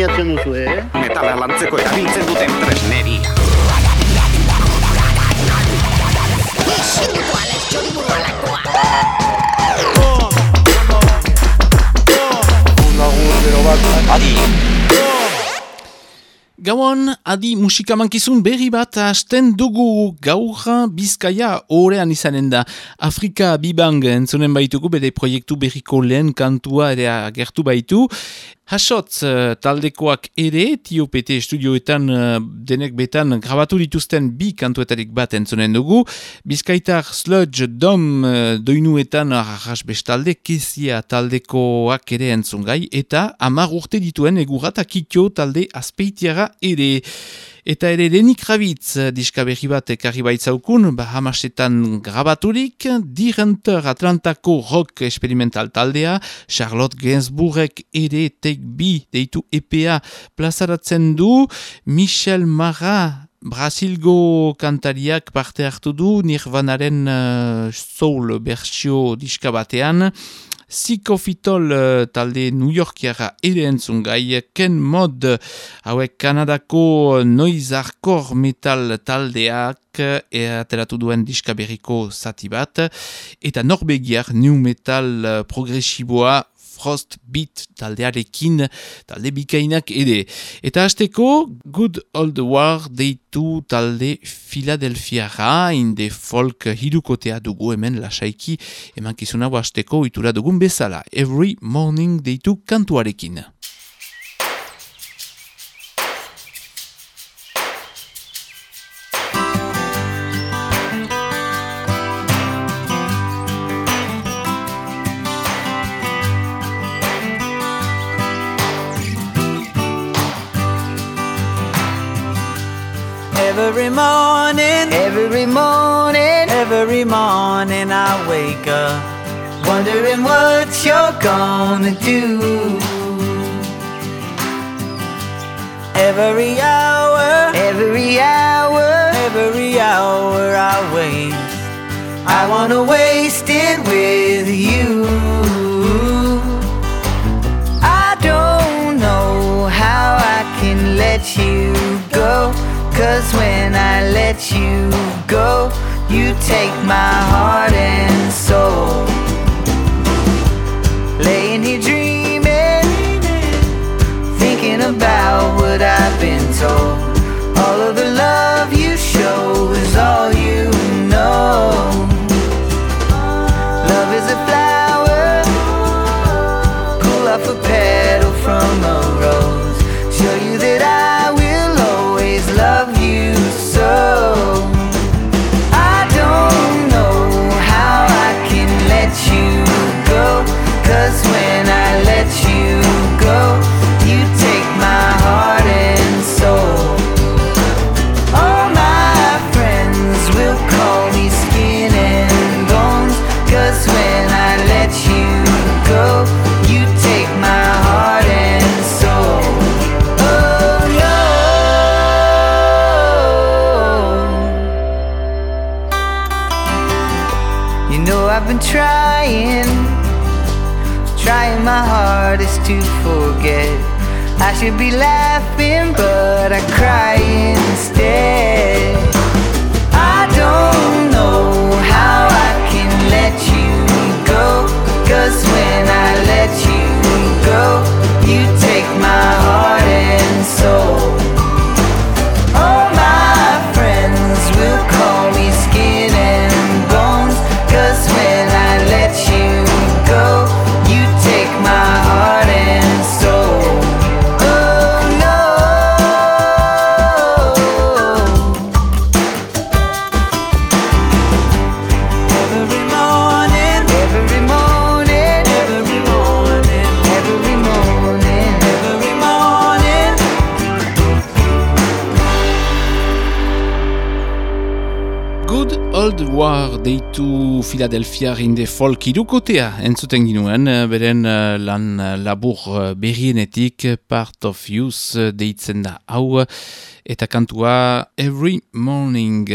baliatzen duzu, eh? Metala lantzeko erabiltzen duten tresneria. Adi! Gauan, adi musikamankizun berri bat hasten dugu gaurra bizkaia orean izanen da. Afrika Bibang entzunen baitugu bere proiektu berriko lehen kantua ere agertu baitu. Hasotz uh, taldekoak ere, TOPT studioetan uh, denek betan grabatu dituzten bi kantuetarik bat entzonen dugu. Bizkaitar Sludge Dom uh, doinuetan arras bestalde kezia taldekoak ere entzungai eta amar urte dituen egurratak itio talde azpeitiara ere. Eta ere Lenny Kravitz eh, diska berri bat ekarri baitzaukun, bahamasetan grabaturik, Direnter Atlantako rock experimental taldea, Charlotte Gainsbourgek ere Take B deitu EPA plazaratzen du, Michel Mara Brasilgo kantariak parte hartu du, Nirvanaren uh, soul bersio diska batean, Sikofitol uh, talde New Yorkiara ere entzun gai, Ken Mod hauek Kanadako noiz arkor metal taldeak erateratu duen diskaberiko zati bat, eta Norbegiar new metal progresiboa Frost Beat taldearekin talde bikainak ere. Eta hasteko Good Old War deitu talde Philadelphiara inde folk hirukotea dugu hemen lasaiki eman kizuna hasteko itura dugun bezala. Every Morning deitu kantuarekin. Every morning I wake up wondering what you're gonna do. Every hour, every hour, every hour I waste, I wanna waste it with you. I don't know how I can let you go. Cause when I let you go, you take my heart and soul. Laying here dreaming, thinking about what I've been told. All of the love you show is all you know. Love is a flower, I've been trying, trying my hardest to forget. I should be laughing, but I cry instead. I don't know how I can let you go. Cause when I let you go, you take my heart and soul. Philadelphia rinde folk irukotea entzuten ginuen, eh, beren eh, lan eh, labur berrienetik Part of Use deitzen da. Hau eta kantua Every Morning.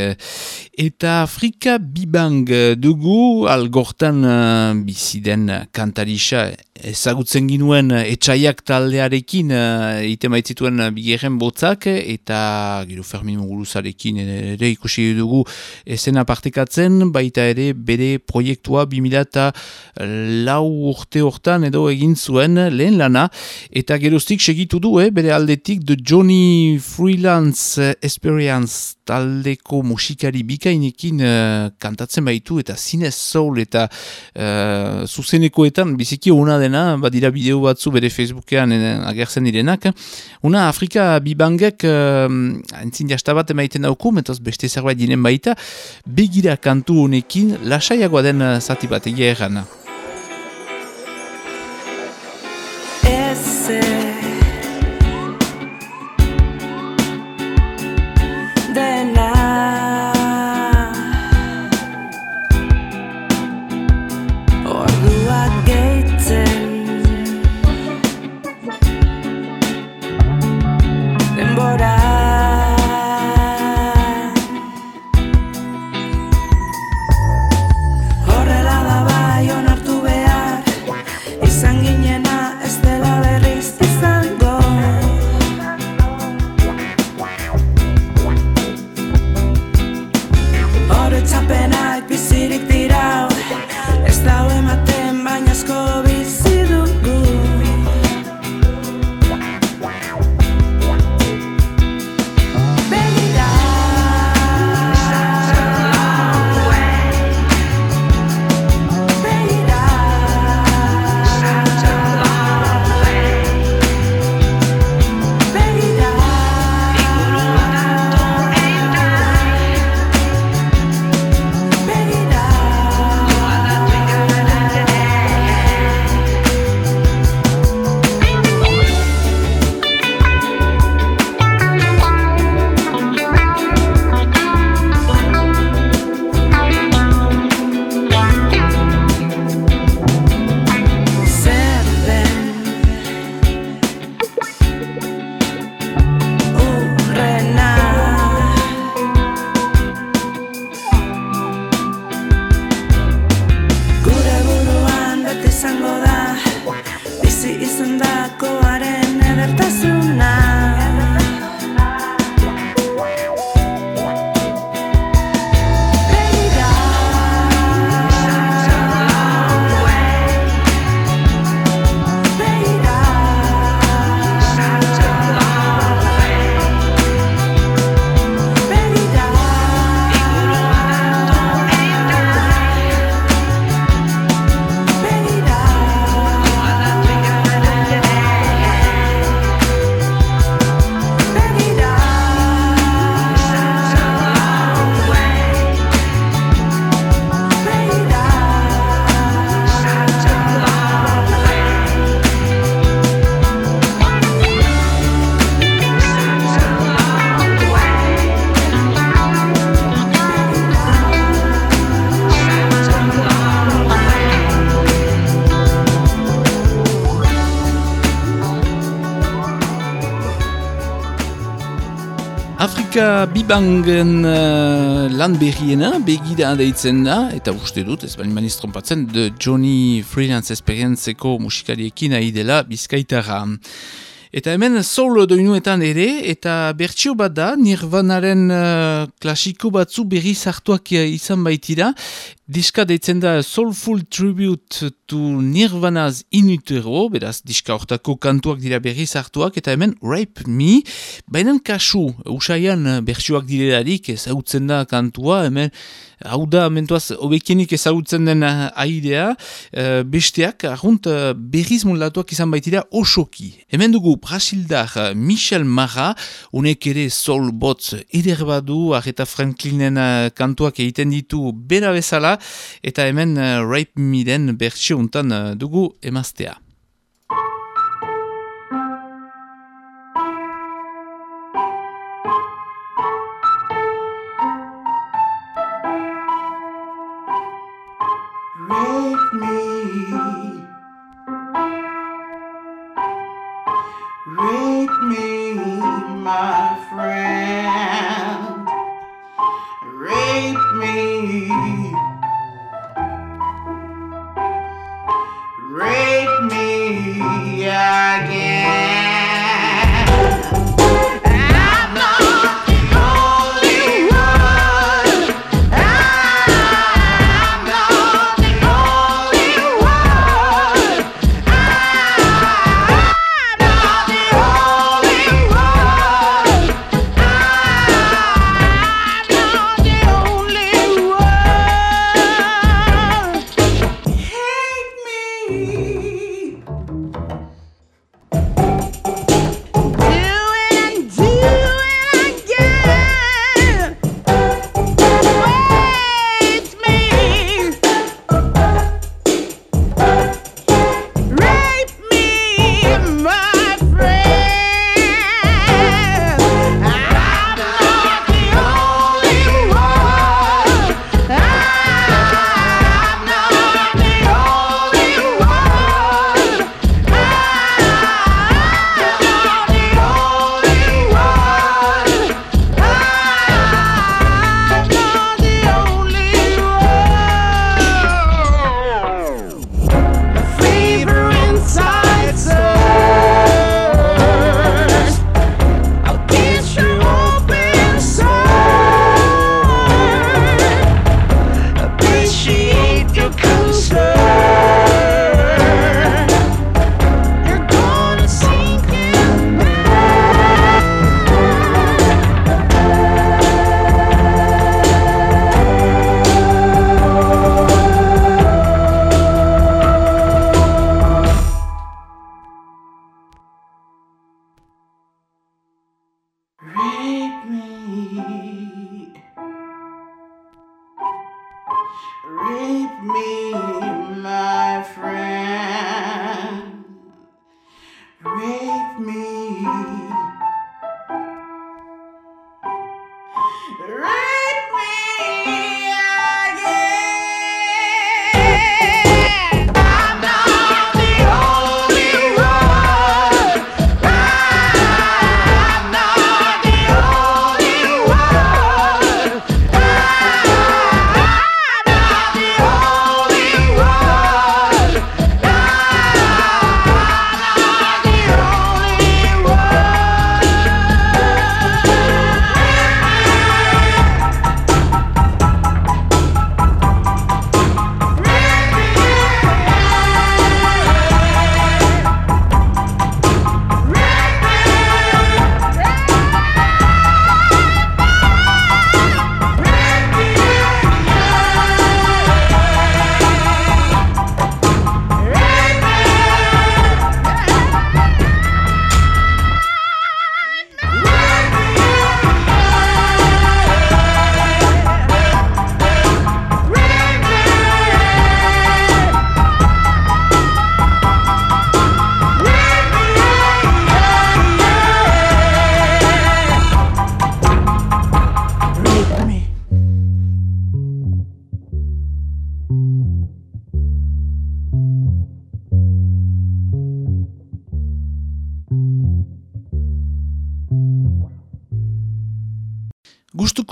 Eta Afrika Bibang dugu algortan uh, biziden kantarisa ezagutzen ginuen etxaiak taldearekin uh, ite maitzituen bigerren botzak eta gero Fermin Muguruzarekin ere ikusi dugu esena partekatzen baita ere bere proiektua 2000 eta lau urte hortan edo egin zuen lehen lana eta geroztik segitu du eh, bere aldetik de Johnny Freelance Experience taldeko musikari bikainekin uh, kantatzen baitu eta zinez soul eta uh, zuzenekoetan biziki una dena, badira bideo batzu bere Facebookean agertzen direnak. Una Afrika bibangek uh, entzin jastabat emaiten dauku, metaz beste zerbait dinen baita, begira kantu honekin lasaiagoa den zati bat egia. Bibangen uh, lan berriena, begira deitzen da, eta uste dut, ez bali maniz trompatzen, de Johnny Freelance Experientzeko musikariekin ahi dela bizkaitara. Eta hemen soul doinuetan ere, eta bertsio bat da, nirvanaren uh, klasiko batzu berri zartuak izan baitira, Diska deitzen da Soulful Tribute to Nirvana's Inutero, beraz diska hortako kantuak dira berri zartuak, eta hemen Rape Me, baina kasu, usaian bertsuak direlarik ezagutzen da kantua, hemen hau da mentuaz obekienik ezagutzen den aidea, uh, besteak arrunt uh, berriz mulatuak izan baitira osoki. Hemen dugu Brasildar Michel Mara, unek ere soul botz eder badu, Arreta Franklinen kantuak egiten ditu bera bezala, eta hemen Rape Me den bertsio untan dugu emaztea.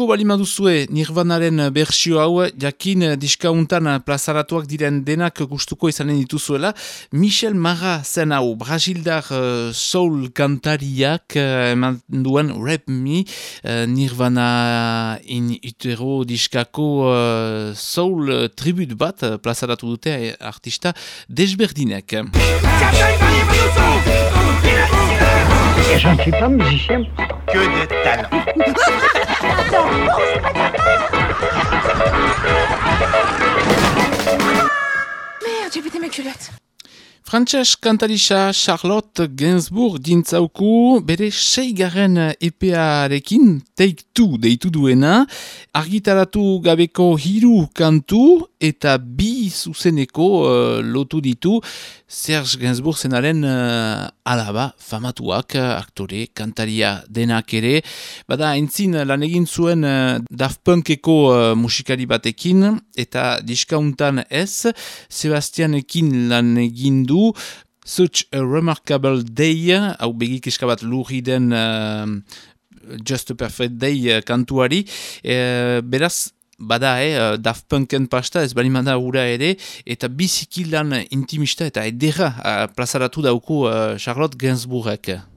Gustuko balima duzue Nirvanaren bersio hau, jakin diskauntan plazaratuak diren denak gustuko izanen dituzuela. Michel Mara zen hau, Brasildar uh, soul kantariak uh, eman duen Rap Me, uh, Nirvana in utero diskako uh, soul tribut bat uh, plazaratu dute eh, artista desberdinek. Et je ne suis pas musicien. Que de talent. Merde, j'ai pété mes culottes. Frantses kantarisa Charlotte Gainsbourg dintzauku bere seigarren EPA-rekin Take Two deitu duena, argitaratu gabeko hiru kantu eta bi zuzeneko uh, lotu ditu Serge Gainsbourg zenaren uh, alaba famatuak, aktore, kantaria denak ere. Bada, entzin lan egin zuen uh, Daft Punkeko uh, musikari batekin eta diskauntan ez, Sebastianekin lan egin du, Such a Remarkable Day, hau begik eskabat lurri den uh, Just a Perfect Day kantuari, uh, beraz, bada, eh, Daft Punken pasta, ez bali manda ura ere, eta biziki lan intimista eta edera uh, plazaratu dauku uh, Charlotte Gainsbourgek.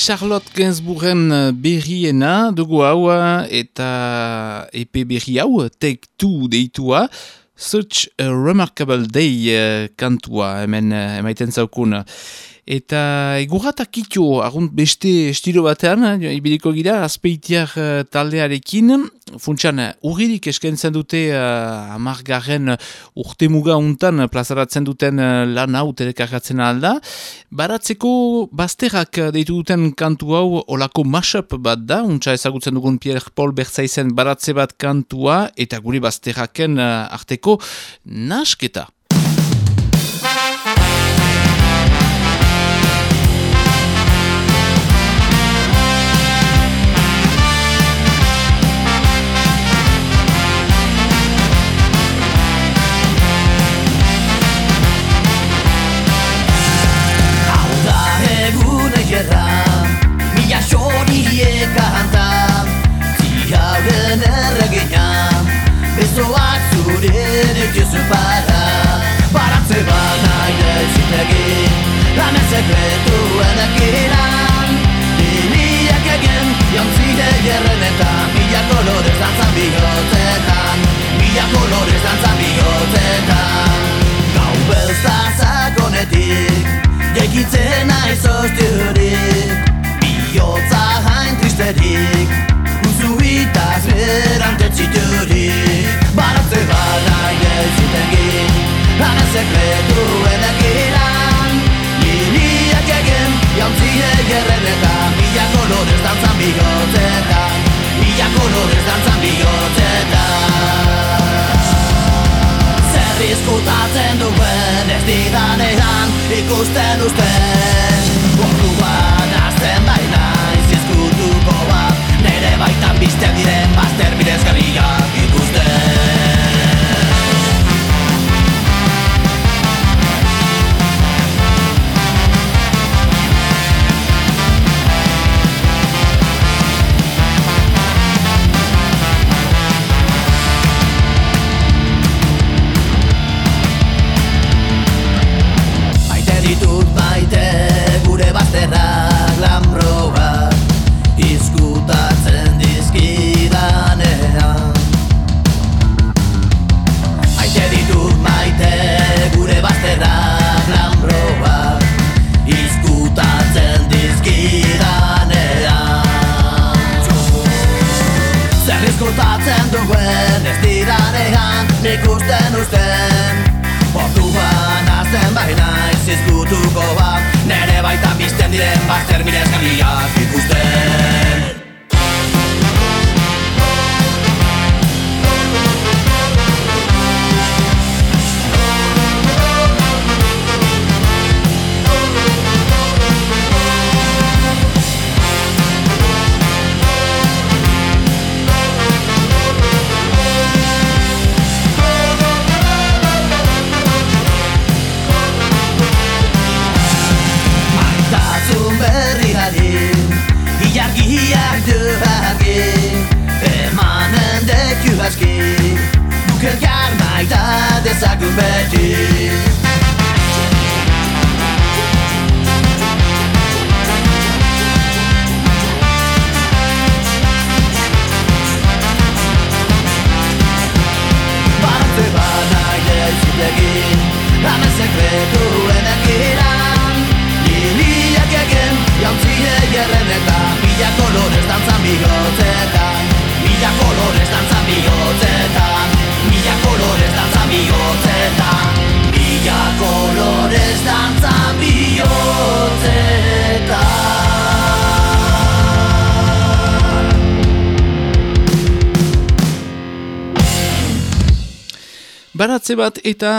Charlotte Gainsbourgen uh, berriena dugu hau eta EP berri hau Take Two deitua Such a Remarkable Day uh, kantua hemen uh, emaiten zaukun. Eta egurratak ito, argunt beste estilo batean, eh, ibiliko gira, azpeitiak eh, taldearekin, funtsan, urririk eskentzen dute uh, amargarren urte muga untan plazaratzen duten uh, lan hau telekargatzen alda. Baratzeko bazterrak eh, deitu duten kantu hau olako mashup bat da, untsa ezagutzen dugun Pierre Paul Bertzaizen baratze bat kantua, eta guri bazterraken uh, arteko nasketa. Sekretuen ekiran Iliak egin jontzide jerrenetan Mila kolorez dantzan bihotzetan Mila kolorez dantzan bihotzetan. Gau beltza sakonetik Jaikitzen naiz ostiurik Biotza hain tristerik Uzuitaz berante txiturik. Baratze bat nahi dezit egin Lana sekretuen ekiran Jauntzide gerrenetan Mila kolorez dantzan bigotzetan Mila kolorez dantzan bigotzetan Zer izkutatzen duen ez didanean ikusten usten Baratze bat eta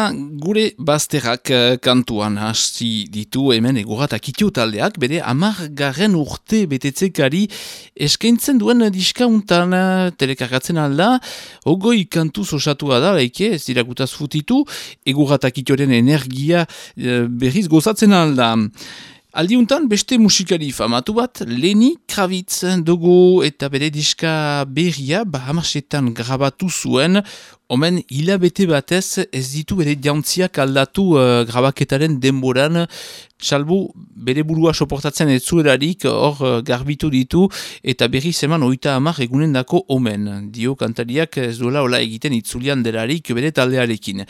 gure bazterrak eh, kantuan hasi ditu hemen egoratak itiu taldeak, bere amargarren urte betetzekari eskaintzen duen diskauntan eh, telekargatzen alda, ogoi kantu osatua da, laike, ez diragutaz futitu, egoratak itioren energia eh, berriz gozatzen alda. Aldiuntan beste musikari famatu bat, Leni Kravitz dugu eta bere diska berria, ba hamasetan grabatu zuen, omen hilabete batez ez ditu bere jantziak aldatu uh, grabaketaren denboran, salbu bere burua soportatzen ez zuelarik hor uh, garbitu ditu eta berri zeman oita hamar egunen dako omen. Dio kantariak ez duela hola egiten itzulian delarik bere taldearekin.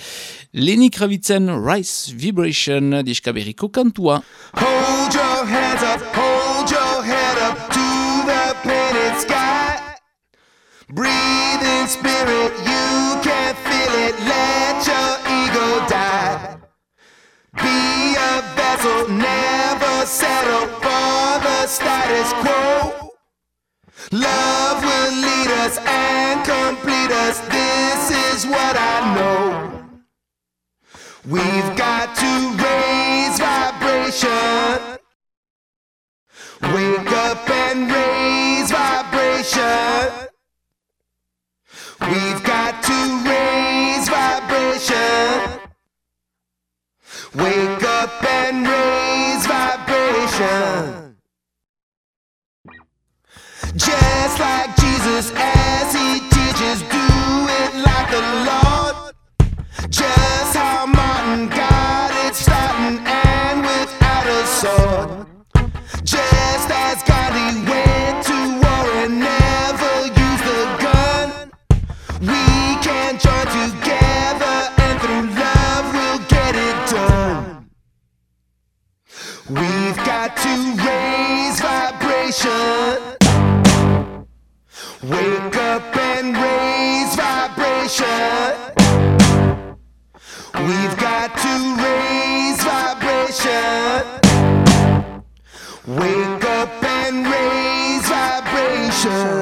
Leni Kravitzen Rise Vibration diska berriko kantua. Hold your hands up, hold your head up to the painted sky. Breathe in spirit, you can feel it. Let your ego die. Be a vessel, never settle for the status quo. Love will lead us and complete us. This is what I know. We've got to raise vibration. Wake up and raise We've got to raise vibration. Wake up and raise vibration. Just like Jesus as he teaches. Vibration. Wake up and raise vibration. We've got to raise vibration. Wake up and raise vibration.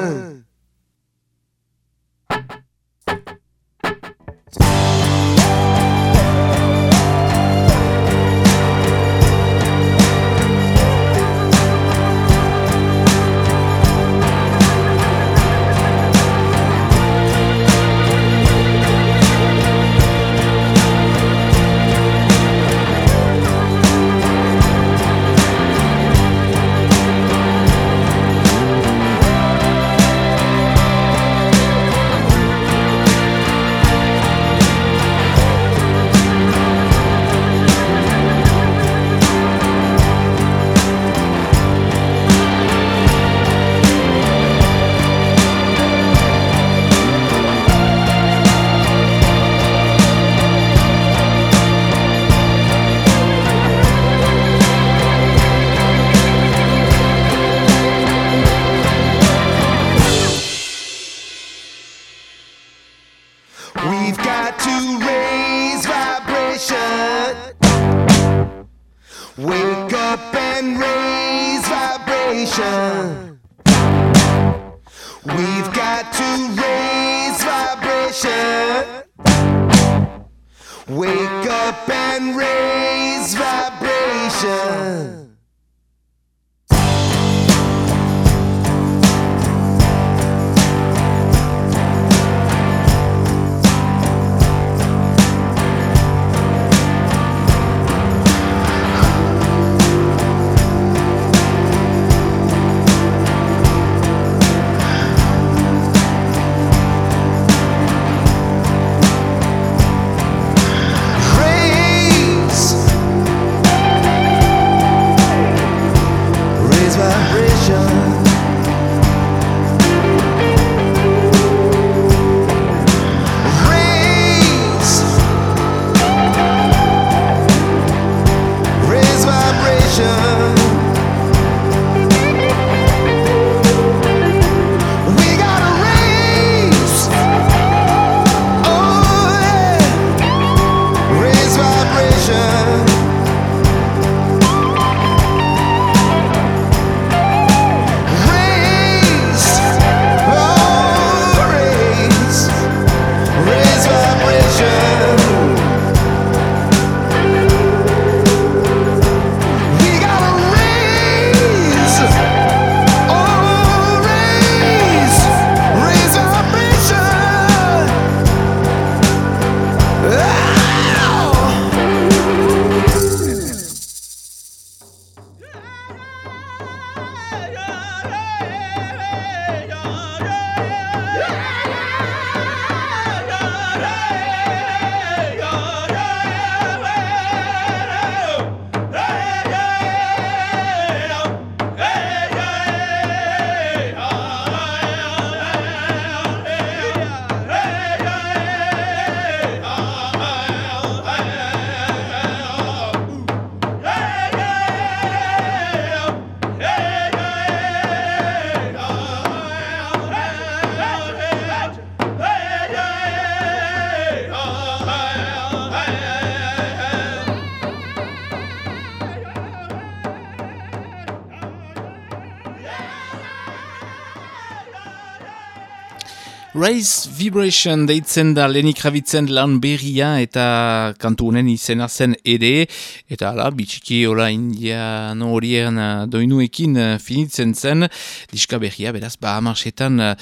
Raise Vibration deitzen da Lenny Kravitzen lan berria eta kantu honen izena zen ere eta ala bitxiki hola indiano horien uh, doinuekin uh, finitzen zen. Diska berria beraz ba amarsetan uh,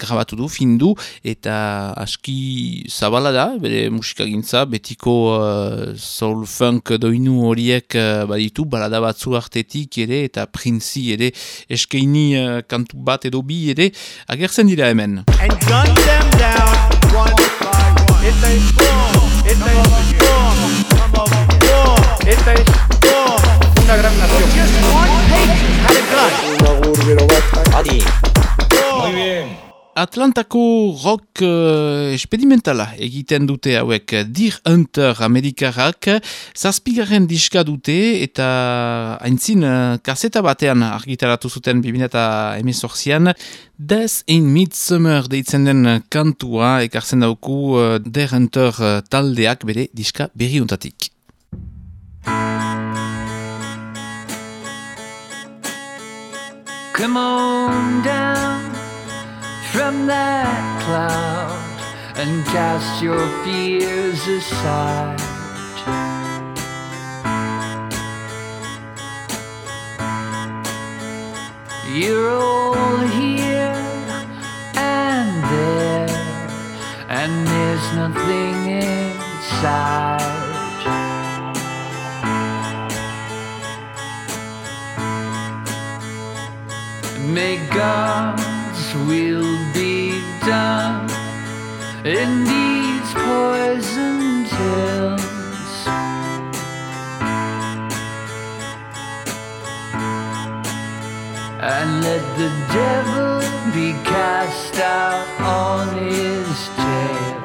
grabatu du findu eta aski zabala da bere musikagintza betiko uh, soul funk doinu horiek uh, baditu balada batzu artetik ere eta prinzi ere eskaini uh, kantu bat edo bi ere agertzen dira hemen. And gun them down one by one. If they boom, if they boom, if they boom, una gran nación. Muy bien. Atlantako rock uh, experimentala egiten dute hauek Deer Hunter Amerikarrak zazpigarren diska dute eta haintzin uh, kaseta batean argitaratu zuten 2018an Death in Midsummer deitzen den kantua ekartzen dauku uh, Deer Hunter uh, taldeak bere diska berriuntatik. Come on down from that cloud and cast your fears aside. You're all here and there, and there's nothing inside. May God's will be done in these poison hills. And let the devil be cast out on his tail.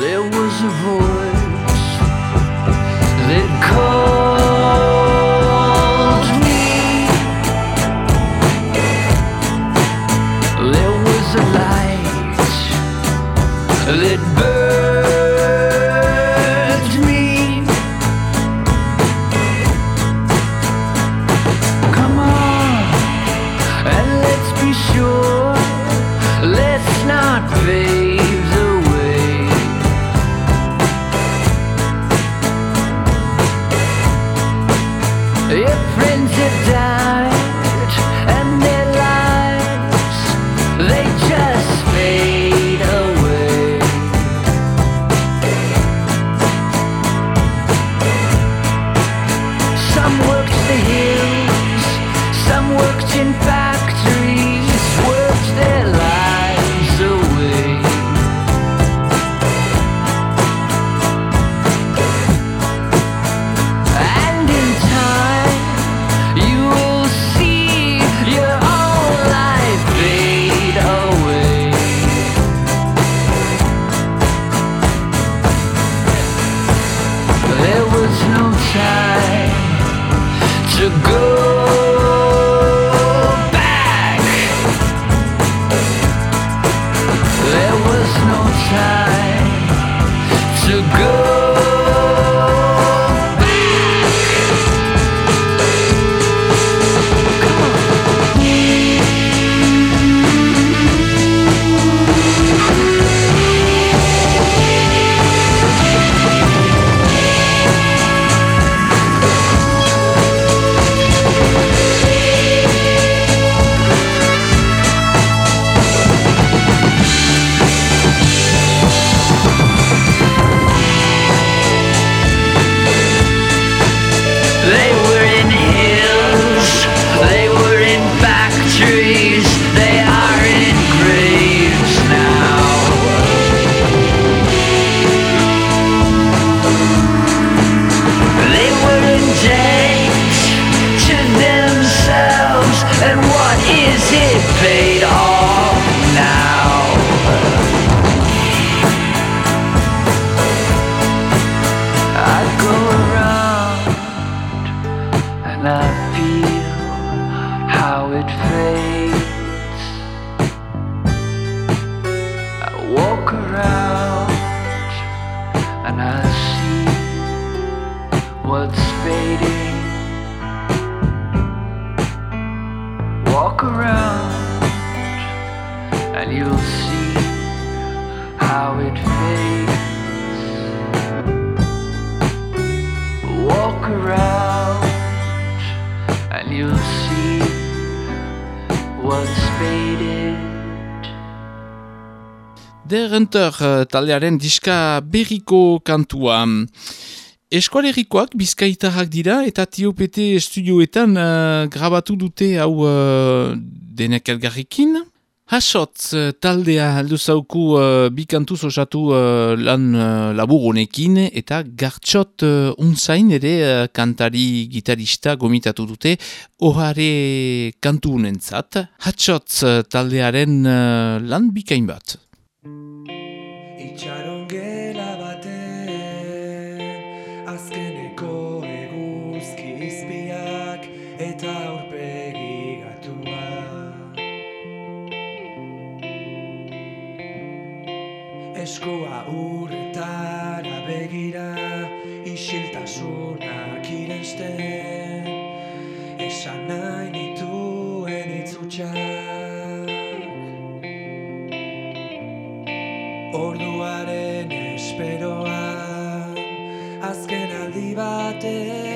There was a voice that called Little burns. They Hunter uh, taldearen diska berriko kantua. Eskualerikoak bizkaitarrak dira eta TOPT studioetan uh, grabatu dute hau uh, denek elgarrikin. Hasotz eh, taldea aldu zauku uh, bi kantuz osatu uh, lan uh, labur honekin eta gartxot uh, unzain ere uh, kantari gitarista gomitatu dute ohare kantu unentzat. Hasotz uh, taldearen uh, lan bikain bat. Eskua urretara begira Isiltasunak irensten. Esan nahi nituen itzutxak Orduaren esperoan Azken aldi baten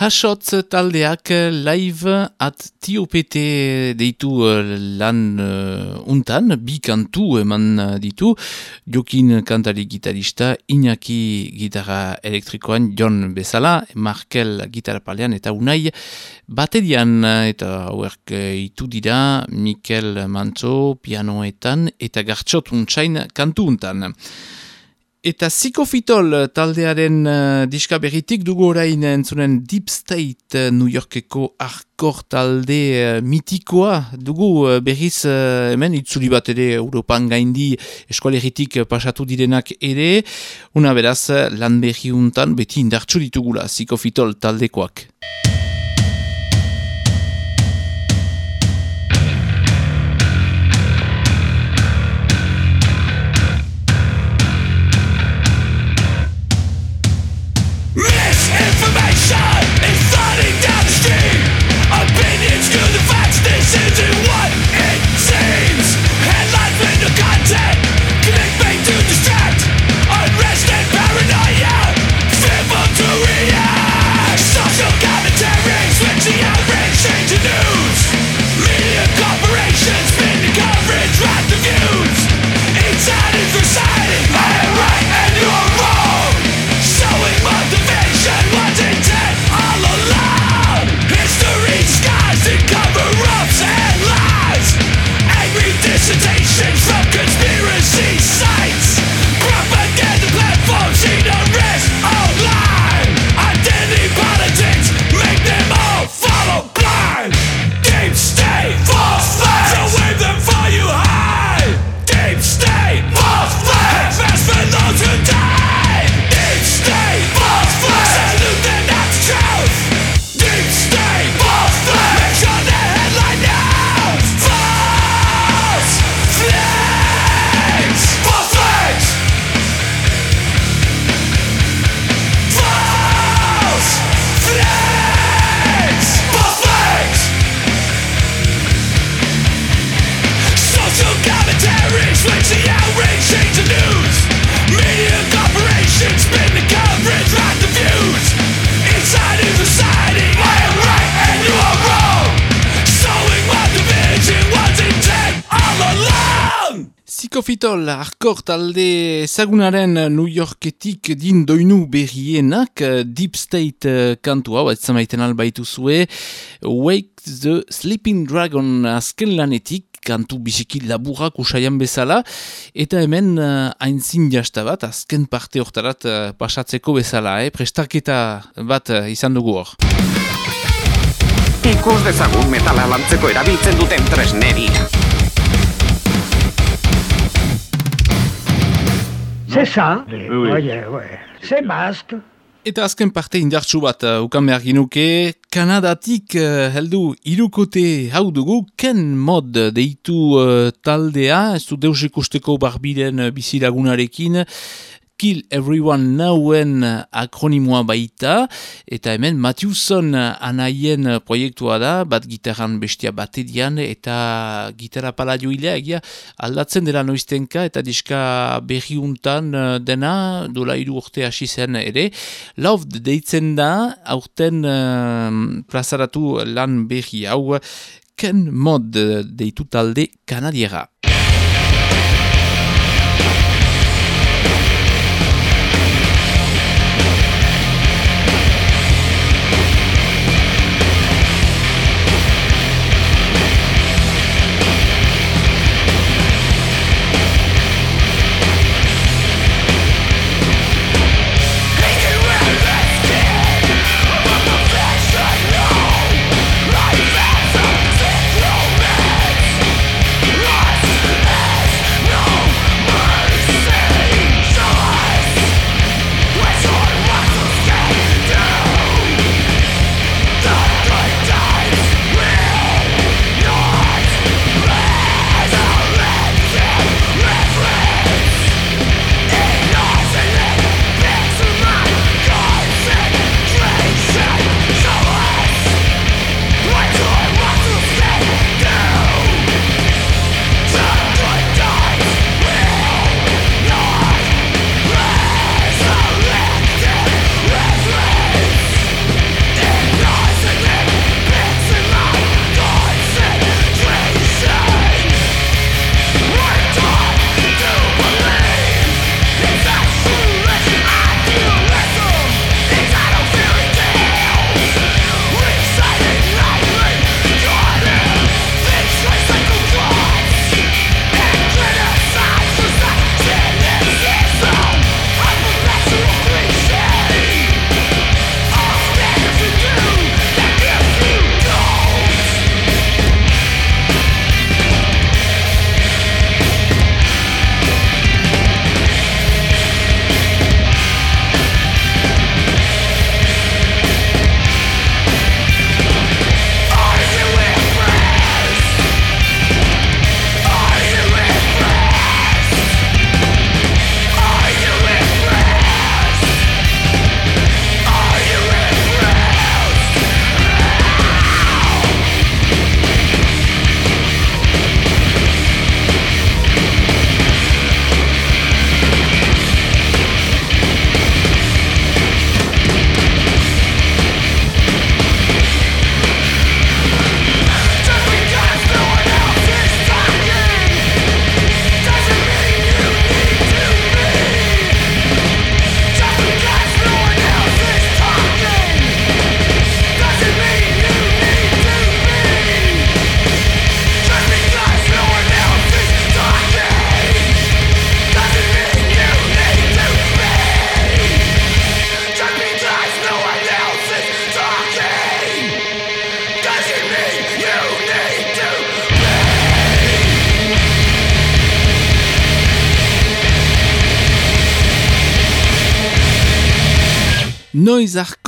Hasotz taldeak eh, live at TOPT deitu eh, lan uh, untan, bi kantu eman ditu, Jokin kantari gitarista, Iñaki gitarra elektrikoan, Jon Bezala, Markel gitarra palean eta Unai baterian eta hauek eh, itu dira Mikel Mantzo pianoetan eta gartxot untsain kantu untan. Eta Sikofitol taldearen uh, diska berritik dugu orain entzunen Deep State uh, New Yorkeko arkor talde uh, mitikoa dugu uh, berriz uh, hemen itzuli bat ere Europan gaindi eskualeritik pasatu direnak ere una beraz lan berri untan beti indartsu ditugula Sikofitol taldekoak. Sikofitol arkor talde zagunaren New Yorketik din doinu berrienak eh, Deep State eh, kantu hau, ez zamaiten albaitu zue Wake the Sleeping Dragon azken lanetik kantu bisiki laburak usaian bezala eta hemen uh, aintzin jasta bat azken parte hortarat uh, pasatzeko bezala, eh? prestaketa bat uh, izan dugu hor. Ikus dezagun metala lantzeko erabiltzen duten tresneria. C'est ça. Oye, oye. C'est basque. Eta azken parte indartsu bat uh, ukan behar ginuke, Kanadatik uh, heldu irukote hau dugu, ken mod deitu uh, taldea, ez du deus ikusteko barbiren uh, bizilagunarekin, Kill Everyone Nowen akronimoa baita, eta hemen Matthewson anaien proiektua da, bat gitarran bestia baterian, eta gitarra pala joilea egia aldatzen dela noiztenka, eta diska berriuntan eh, dena, dola hiru urte hasi zen ere. Loved deitzen da, aurten uh, plazaratu lan berri hau, Ken Mod deitu talde kanadiera.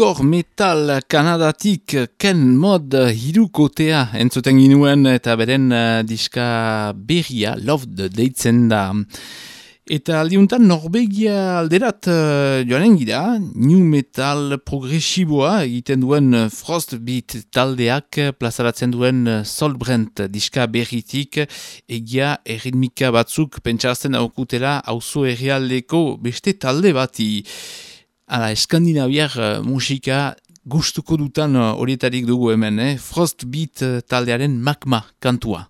Arkor metal kanadatik ken mod hirukotea entzuten ginuen eta beren uh, diska berria loved deitzen da. Eta aldiuntan Norvegia alderat uh, joanen gira, new metal progresiboa egiten duen Frostbeat taldeak plazaratzen duen Solbrent diska berritik egia erritmika batzuk pentsarazten aukutela auzo errealdeko beste talde bati. Hala, eskandinaviar uh, musika gustuko dutan uh, horietarik dugu hemen, eh? Frostbeat uh, taldearen magma kantua.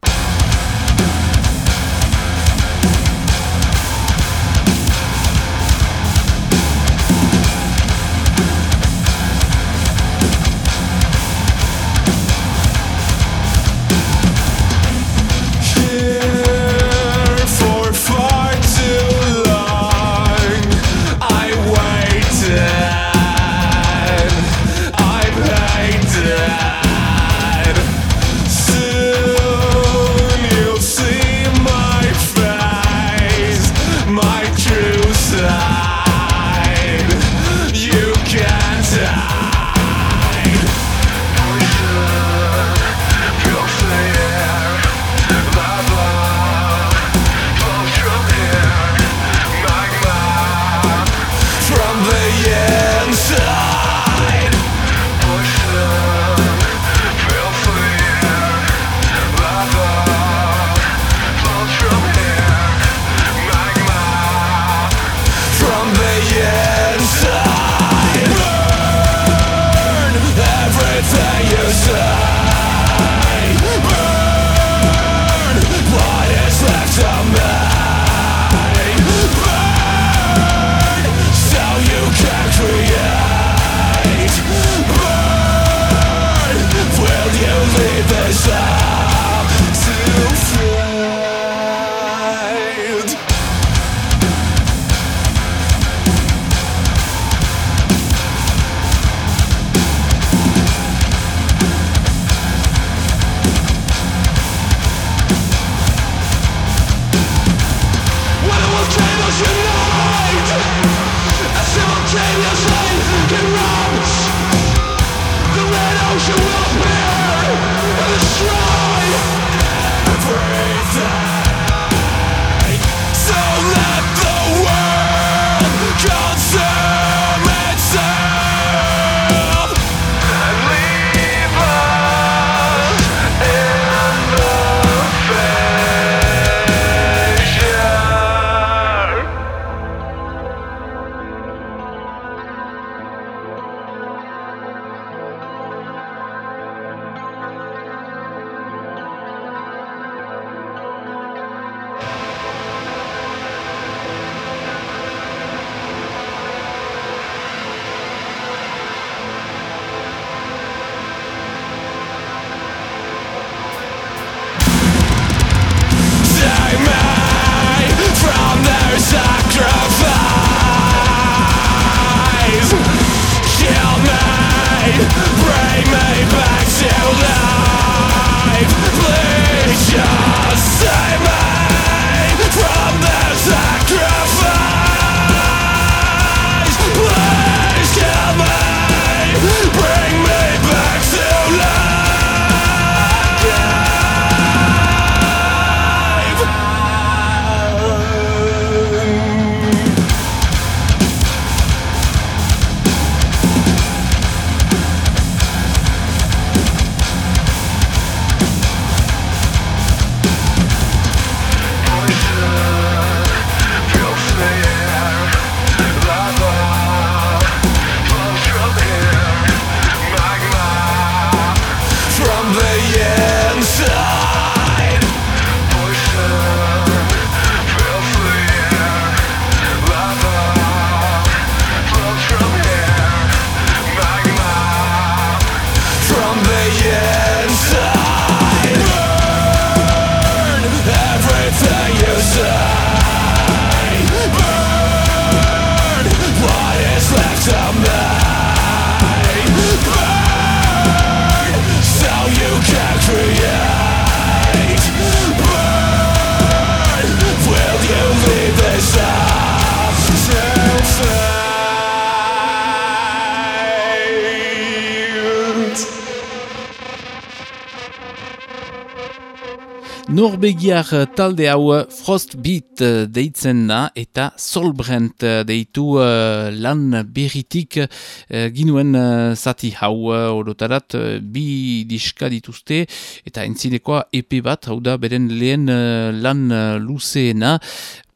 Norbegiar eh, talde hau eh, Frostbeat eh, deitzen da eta Solbrent deitu eh, lan berritik eh, ginuen eh, zati hau orotarat bi diska dituzte eta entzilekoa EP bat hau da beren lehen eh, lan luzeena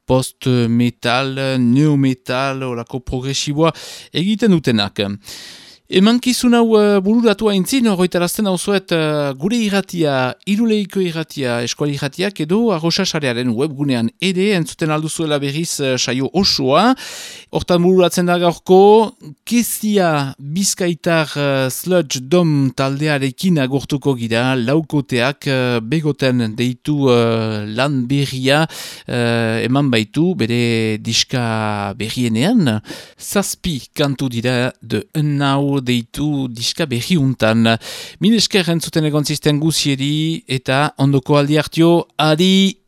post-metal, neometal, orako progresiboa egiten dutenak. Emankizun hau uh, bururatu haintzin, horretarazten hau zuet uh, gure irratia, iruleiko irratia, eskuali irratiak edo arrosasarearen webgunean ere, entzuten alduzuela berriz uh, saio osoa. Hortan bururatzen da gaurko, kezia bizkaitar sludge dom taldearekin agortuko gira, laukoteak begoten deitu lan berria eman baitu, bere diska berrienean. Zazpi kantu dira de deitu diska berri untan. Min esker entzuten egon zisten guzieri eta ondoko aldi hartio, adi!